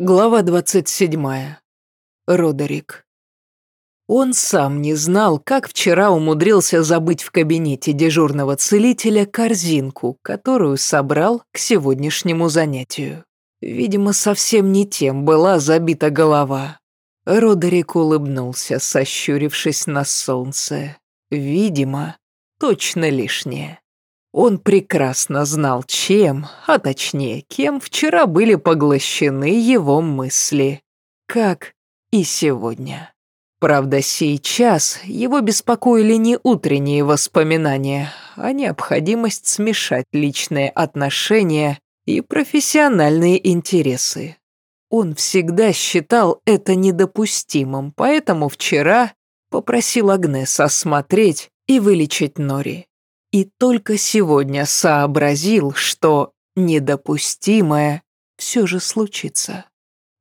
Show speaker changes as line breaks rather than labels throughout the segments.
Глава 27. Родерик. Он сам не знал, как вчера умудрился забыть в кабинете дежурного целителя корзинку, которую собрал к сегодняшнему занятию. Видимо, совсем не тем была забита голова. Родерик улыбнулся, сощурившись на солнце. Видимо, точно лишнее. Он прекрасно знал, чем, а точнее, кем вчера были поглощены его мысли. Как и сегодня. Правда, сейчас его беспокоили не утренние воспоминания, а необходимость смешать личные отношения и профессиональные интересы. Он всегда считал это недопустимым, поэтому вчера попросил Агнес осмотреть и вылечить Нори. И только сегодня сообразил, что недопустимое все же случится.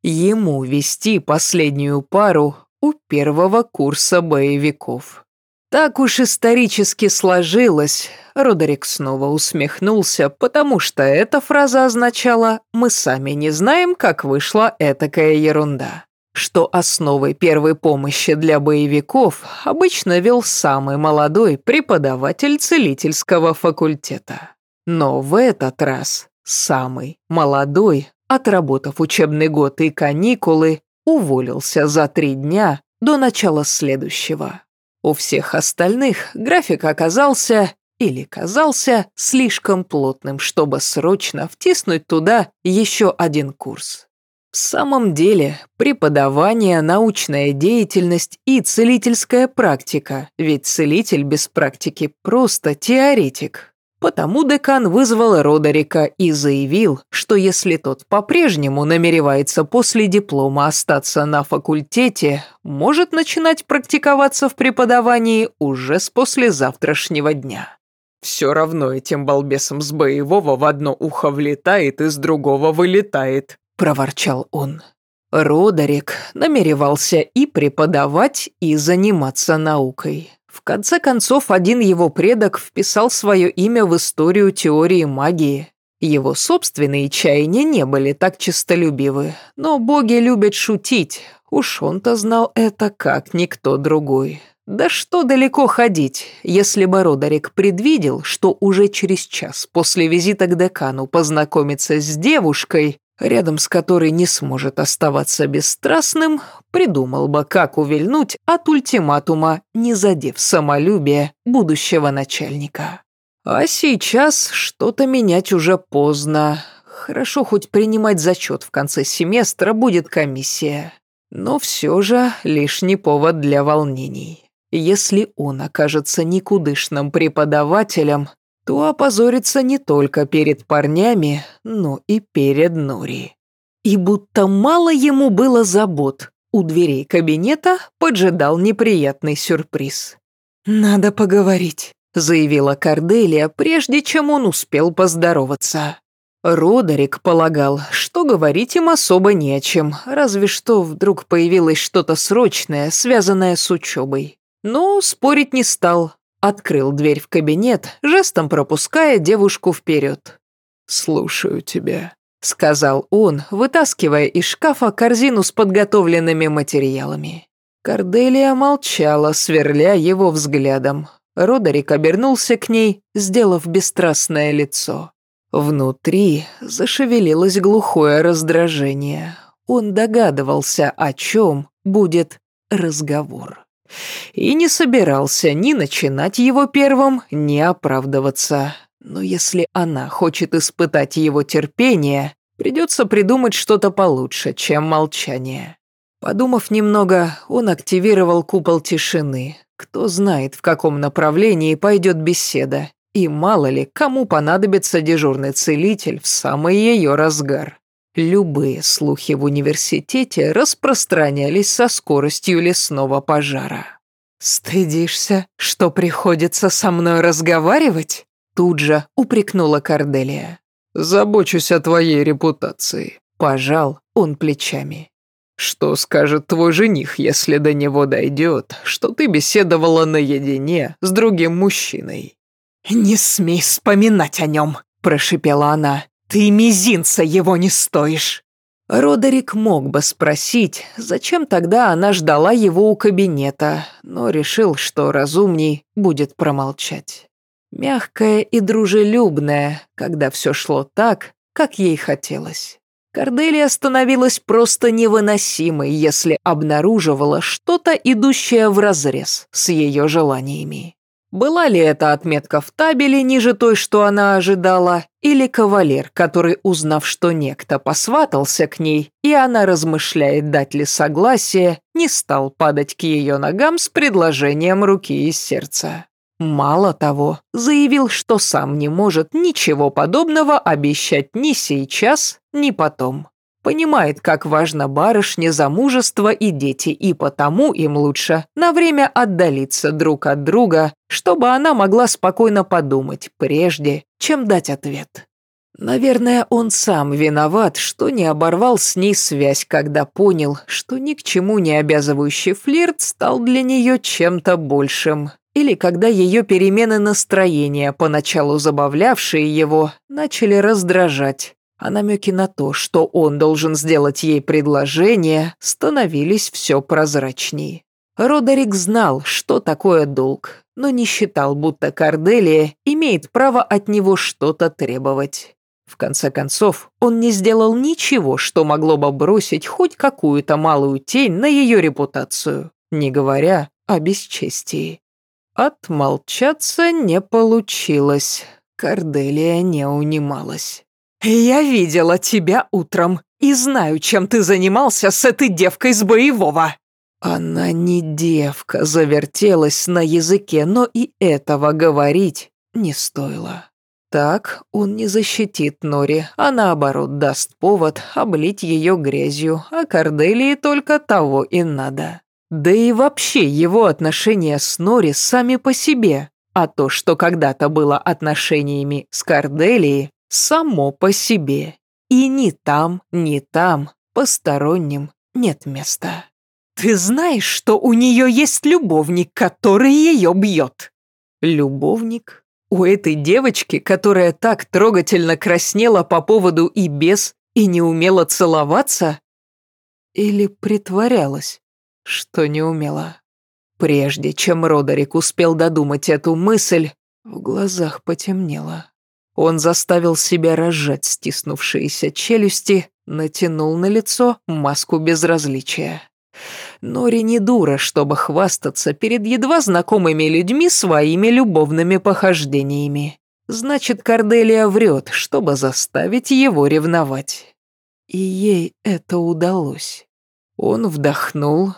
Ему вести последнюю пару у первого курса боевиков. Так уж исторически сложилось, Родерик снова усмехнулся, потому что эта фраза означала «мы сами не знаем, как вышла этакая ерунда» что основой первой помощи для боевиков обычно вел самый молодой преподаватель целительского факультета. Но в этот раз самый молодой, отработав учебный год и каникулы, уволился за три дня до начала следующего. У всех остальных график оказался или казался слишком плотным, чтобы срочно втиснуть туда еще один курс. В самом деле, преподавание, научная деятельность и целительская практика, ведь целитель без практики просто теоретик. Потому декан вызвал Родерика и заявил, что если тот по-прежнему намеревается после диплома остаться на факультете, может начинать практиковаться в преподавании уже с послезавтрашнего дня. Все равно этим балбесом с боевого в одно ухо влетает и с другого вылетает, – проворчал он. Родерик намеревался и преподавать, и заниматься наукой. В конце концов, один его предок вписал свое имя в историю теории магии. Его собственные чаяния не были так честолюбивы, но боги любят шутить. Уж он-то знал это как никто другой. Да что далеко ходить, если бы Родерик предвидел, что уже через час после визита к декану познакомиться с девушкой, рядом с которой не сможет оставаться бесстрастным, придумал бы, как увильнуть от ультиматума, не задев самолюбие будущего начальника. А сейчас что-то менять уже поздно. Хорошо хоть принимать зачет в конце семестра будет комиссия. Но все же лишний повод для волнений. Если он окажется никудышным преподавателем, то опозорится не только перед парнями, но и перед Нори. И будто мало ему было забот, у дверей кабинета поджидал неприятный сюрприз. «Надо поговорить», — заявила Корделия, прежде чем он успел поздороваться. Родерик полагал, что говорить им особо не о чем, разве что вдруг появилось что-то срочное, связанное с учебой. Но спорить не стал, Открыл дверь в кабинет, жестом пропуская девушку вперед. «Слушаю тебя», — сказал он, вытаскивая из шкафа корзину с подготовленными материалами. Корделия молчала, сверля его взглядом. Родерик обернулся к ней, сделав бесстрастное лицо. Внутри зашевелилось глухое раздражение. Он догадывался, о чем будет разговор и не собирался ни начинать его первым, ни оправдываться. Но если она хочет испытать его терпение, придется придумать что-то получше, чем молчание. Подумав немного, он активировал купол тишины. Кто знает, в каком направлении пойдет беседа, и мало ли, кому понадобится дежурный целитель в самый ее разгар. Любые слухи в университете распространялись со скоростью лесного пожара. «Стыдишься, что приходится со мной разговаривать?» Тут же упрекнула Корделия. «Забочусь о твоей репутации», – пожал он плечами. «Что скажет твой жених, если до него дойдет, что ты беседовала наедине с другим мужчиной?» «Не смей вспоминать о нем», – прошипела она. «Ты мизинца его не стоишь!» Родерик мог бы спросить, зачем тогда она ждала его у кабинета, но решил, что разумней будет промолчать. Мягкая и дружелюбная, когда все шло так, как ей хотелось. Корделия становилась просто невыносимой, если обнаруживала что-то, идущее вразрез с ее желаниями. Была ли это отметка в табеле ниже той, что она ожидала, или кавалер, который, узнав, что некто посватался к ней, и она размышляет, дать ли согласие, не стал падать к ее ногам с предложением руки и сердца. Мало того, заявил, что сам не может ничего подобного обещать ни сейчас, ни потом. Понимает, как важно барышне замужество и дети, и потому им лучше на время отдалиться друг от друга, чтобы она могла спокойно подумать, прежде чем дать ответ. Наверное, он сам виноват, что не оборвал с ней связь, когда понял, что ни к чему не обязывающий флирт стал для нее чем-то большим. Или когда ее перемены настроения, поначалу забавлявшие его, начали раздражать а намеки на то, что он должен сделать ей предложение, становились все прозрачнее. Родерик знал, что такое долг, но не считал, будто Корделия имеет право от него что-то требовать. В конце концов, он не сделал ничего, что могло бы бросить хоть какую-то малую тень на ее репутацию, не говоря о бесчестии. Отмолчаться не получилось. Корделия не унималась. «Я видела тебя утром и знаю, чем ты занимался с этой девкой с боевого». Она не девка, завертелась на языке, но и этого говорить не стоило. Так он не защитит Нори, а наоборот даст повод облить ее грязью, а Корделии только того и надо. Да и вообще его отношения с Нори сами по себе, а то, что когда-то было отношениями с Корделией, само по себе. И ни там, ни там, посторонним нет места. Ты знаешь, что у нее есть любовник, который ее бьет? Любовник? У этой девочки, которая так трогательно краснела по поводу и без, и не умела целоваться? Или притворялась, что не умела? Прежде чем Родерик успел додумать эту мысль, в глазах потемнело. Он заставил себя разжать стиснувшиеся челюсти, натянул на лицо маску безразличия. Нори не дура, чтобы хвастаться перед едва знакомыми людьми своими любовными похождениями. Значит, Корделия врет, чтобы заставить его ревновать. И ей это удалось. Он вдохнул,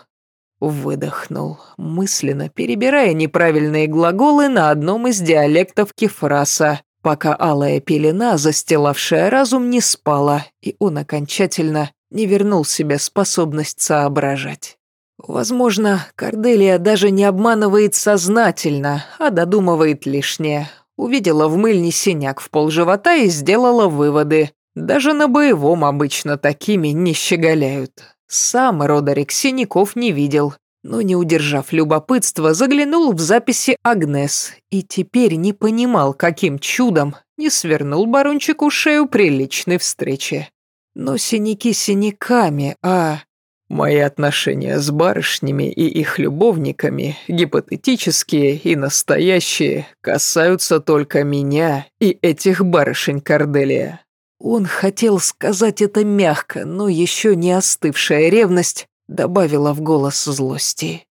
выдохнул, мысленно перебирая неправильные глаголы на одном из диалектов Кефраса, пока алая пелена, застилавшая разум, не спала, и он окончательно не вернул себе способность соображать. Возможно, Корделия даже не обманывает сознательно, а додумывает лишнее. Увидела в мыльне синяк в полживота и сделала выводы. Даже на боевом обычно такими не щеголяют. Сам Родерик синяков не видел, но, не удержав любопытства, заглянул в записи Агнес и теперь не понимал, каким чудом не свернул барончику шею при личной встрече. Но синяки синяками, а... Мои отношения с барышнями и их любовниками, гипотетические и настоящие, касаются только меня и этих барышень Корделия. Он хотел сказать это мягко, но еще не остывшая ревность добавила в голос злости.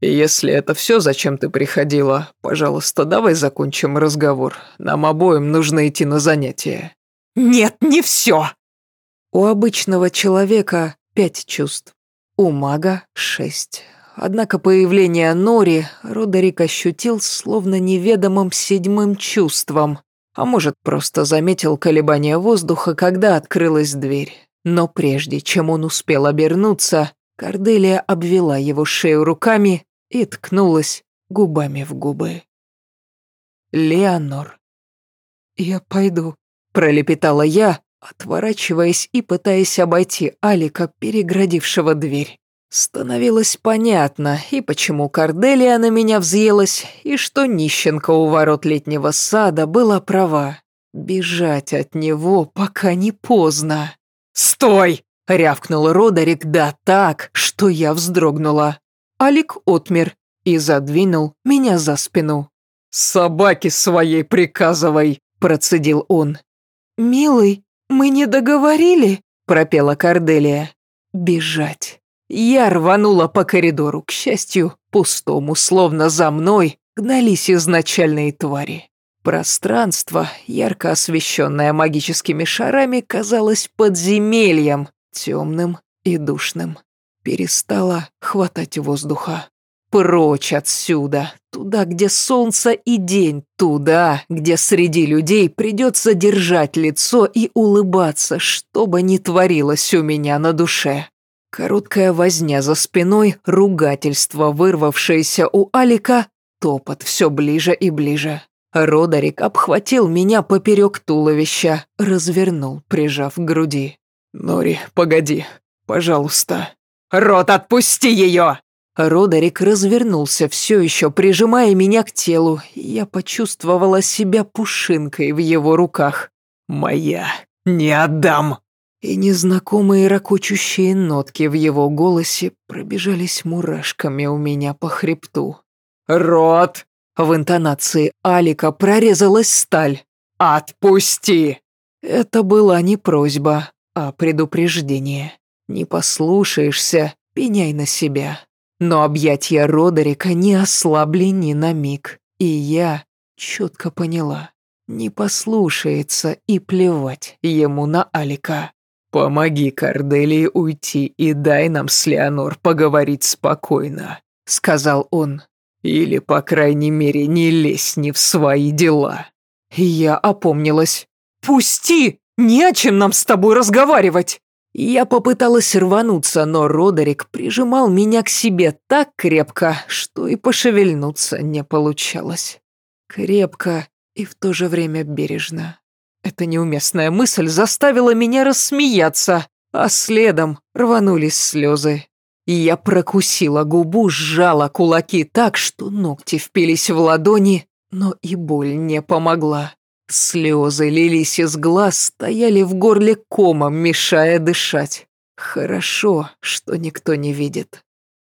«Если это все, зачем ты приходила, пожалуйста, давай закончим разговор. Нам обоим нужно идти на занятия». «Нет, не все!» У обычного человека пять чувств, у мага шесть. Однако появление Нори Родерик ощутил словно неведомым седьмым чувством, а может, просто заметил колебания воздуха, когда открылась дверь. Но прежде чем он успел обернуться, Корделия обвела его шею руками и ткнулась губами в губы. Леонор. «Я пойду», — пролепетала я, отворачиваясь и пытаясь обойти Алика, переградившего дверь. Становилось понятно, и почему Корделия на меня взъелась, и что нищенка у ворот летнего сада была права. Бежать от него, пока не поздно. «Стой!» Рявкнул Родерик, да так, что я вздрогнула. Алик отмер и задвинул меня за спину. «Собаке своей приказывай!» – процедил он. «Милый, мы не договорили?» – пропела Корделия. «Бежать». Я рванула по коридору, к счастью, пустому, словно за мной, гнались изначальные твари. Пространство, ярко освещенное магическими шарами, казалось подземельем, темным и душным. Перестала хватать воздуха. Прочь отсюда, туда, где солнце и день, туда, где среди людей придется держать лицо и улыбаться, что бы ни творилось у меня на душе. Короткая возня за спиной, ругательство, вырвавшееся у Алика, топот все ближе и ближе. Родерик обхватил меня поперек туловища, развернул, прижав к груди. «Нори, погоди, пожалуйста». «Рот, отпусти ее!» Родерик развернулся, все еще прижимая меня к телу. Я почувствовала себя пушинкой в его руках. «Моя, не отдам!» И незнакомые ракочущие нотки в его голосе пробежались мурашками у меня по хребту. «Рот!» В интонации Алика прорезалась сталь. «Отпусти!» Это была не просьба, а предупреждение. Не послушаешься, пеняй на себя. Но объятия Родерика не ослабли ни на миг, и я четко поняла. Не послушается и плевать ему на Алика. «Помоги Корделии уйти и дай нам с Леонор поговорить спокойно», — сказал он. «Или, по крайней мере, не лезь не в свои дела». Я опомнилась. «Пусти! Не о чем нам с тобой разговаривать!» Я попыталась рвануться, но Родерик прижимал меня к себе так крепко, что и пошевельнуться не получалось. Крепко и в то же время бережно. Эта неуместная мысль заставила меня рассмеяться, а следом рванулись слезы. Я прокусила губу, сжала кулаки так, что ногти впились в ладони, но и боль не помогла. Слезы лились из глаз, стояли в горле комом, мешая дышать. Хорошо, что никто не видит.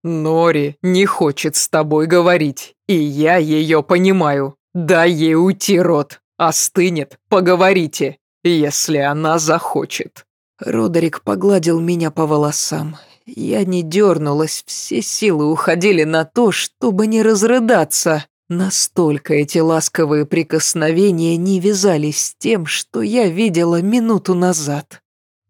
Нори не хочет с тобой говорить, и я ее понимаю. Дай ей уйти, рот. Остынет, поговорите, если она захочет. Родерик погладил меня по волосам. Я не дернулась, все силы уходили на то, чтобы не разрыдаться. Настолько эти ласковые прикосновения не вязались с тем, что я видела минуту назад.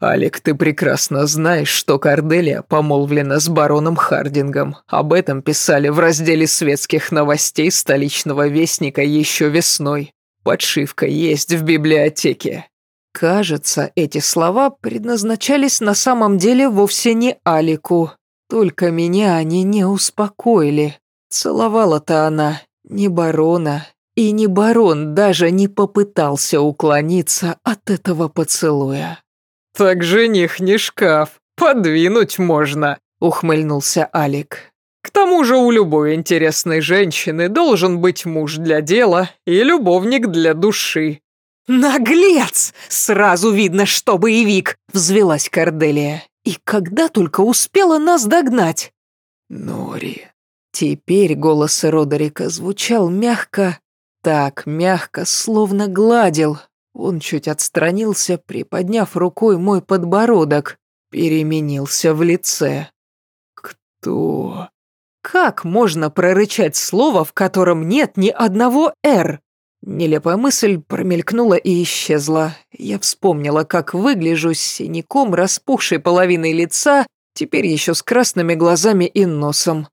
«Алик, ты прекрасно знаешь, что Корделия помолвлена с бароном Хардингом. Об этом писали в разделе светских новостей столичного вестника еще весной. Подшивка есть в библиотеке». Кажется, эти слова предназначались на самом деле вовсе не Алику. Только меня они не успокоили. Целовала-то она ни барона, и ни барон даже не попытался уклониться от этого поцелуя. «Так жених не шкаф, подвинуть можно», — ухмыльнулся Алик. «К тому же у любой интересной женщины должен быть муж для дела и любовник для души». «Наглец! Сразу видно, что боевик!» — взвелась Корделия. «И когда только успела нас догнать?» «Нори, Теперь голос Родерика звучал мягко, так мягко, словно гладил. Он чуть отстранился, приподняв рукой мой подбородок, переменился в лице. «Кто?» Как можно прорычать слово, в котором нет ни одного «р»? Нелепая мысль промелькнула и исчезла. Я вспомнила, как выгляжу с синяком, распухшей половиной лица, теперь еще с красными глазами и носом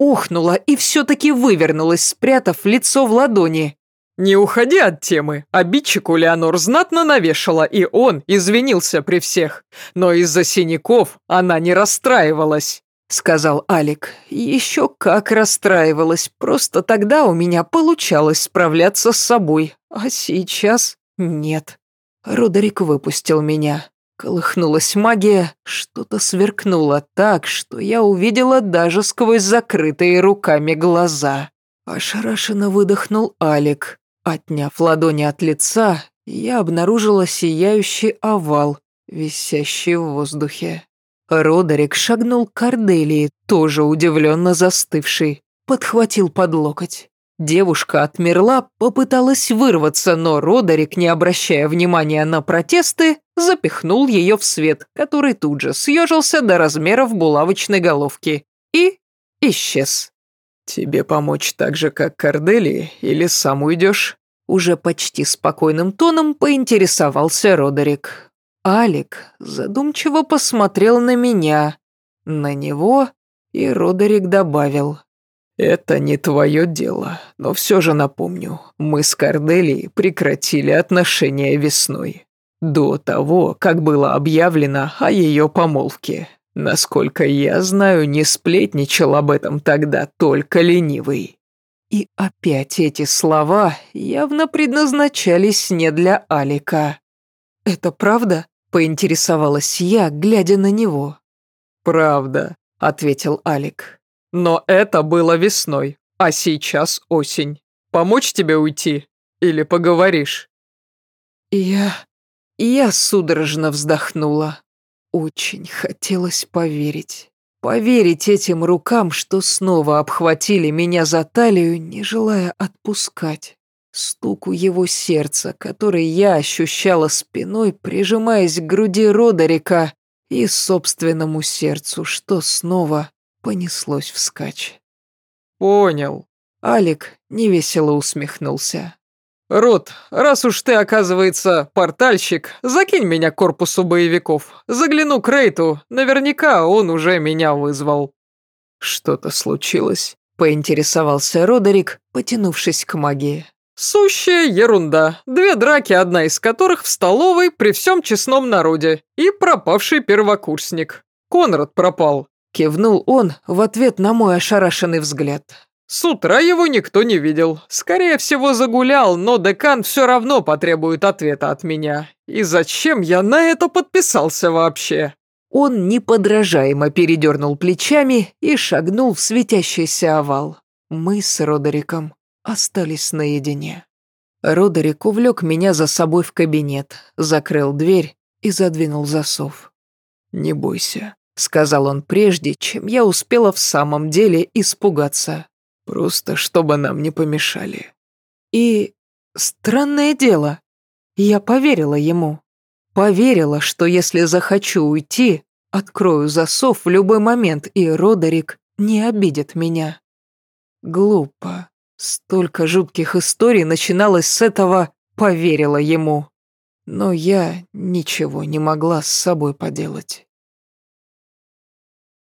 охнула и все-таки вывернулась, спрятав лицо в ладони. «Не уходи от темы. Обидчику Леонор знатно навешала, и он извинился при всех. Но из-за синяков она не расстраивалась», — сказал Алик. «Еще как расстраивалась. Просто тогда у меня получалось справляться с собой. А сейчас нет». Родерик выпустил меня. Колыхнулась магия, что-то сверкнуло так, что я увидела даже сквозь закрытые руками глаза. Ошарашенно выдохнул Алик. Отняв ладони от лица, я обнаружила сияющий овал, висящий в воздухе. Родерик шагнул к Корделии, тоже удивленно застывший, подхватил под локоть. Девушка отмерла, попыталась вырваться, но Родерик, не обращая внимания на протесты, запихнул ее в свет, который тут же съежился до размеров булавочной головки и исчез. «Тебе помочь так же, как Кордели, или сам уйдешь?» Уже почти спокойным тоном поинтересовался Родерик. Алик задумчиво посмотрел на меня, на него, и Родерик добавил. «Это не твое дело, но все же напомню, мы с Корделией прекратили отношения весной, до того, как было объявлено о ее помолвке. Насколько я знаю, не сплетничал об этом тогда только ленивый». И опять эти слова явно предназначались не для Алика. «Это правда?» – поинтересовалась я, глядя на него. «Правда», – ответил Алик. «Но это было весной, а сейчас осень. Помочь тебе уйти? Или поговоришь?» Я... я судорожно вздохнула. Очень хотелось поверить. Поверить этим рукам, что снова обхватили меня за талию, не желая отпускать. Стуку его сердца, который я ощущала спиной, прижимаясь к груди Родерика, и собственному сердцу, что снова понеслось вскачь. «Понял». Алик невесело усмехнулся. «Рот, раз уж ты, оказывается, портальщик, закинь меня к корпусу боевиков. Загляну к Рейту, наверняка он уже меня вызвал». «Что-то случилось?» – поинтересовался Родерик, потянувшись к магии. «Сущая ерунда. Две драки, одна из которых в столовой при всем честном народе. И пропавший первокурсник. Конрад пропал». Кивнул он в ответ на мой ошарашенный взгляд. С утра его никто не видел. Скорее всего, загулял, но декан все равно потребует ответа от меня. И зачем я на это подписался вообще? Он неподражаемо передернул плечами и шагнул в светящийся овал. Мы с Родериком остались наедине. Родерик увлек меня за собой в кабинет, закрыл дверь и задвинул засов. «Не бойся», — сказал он прежде, чем я успела в самом деле испугаться. Просто чтобы нам не помешали. И странное дело, я поверила ему. Поверила, что если захочу уйти, открою засов в любой момент, и Родерик не обидит меня. Глупо. Столько жутких историй начиналось с этого «поверила ему». Но я ничего не могла с собой поделать.